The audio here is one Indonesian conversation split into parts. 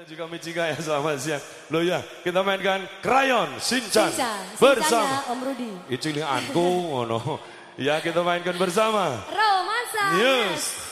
dan juga Michika ya selamat siang. Lo ya, kita mainkan Krayon Shinchan, Shinchan, bersama Om Rudi. Icili Anku ngono. Ya kita mainkan bersama. Romansa. Yes.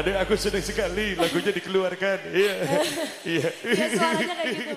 Aduh aku senang sekali lagunya dikeluarkan. Iya. Iya. Ya suaranya kayak gitu.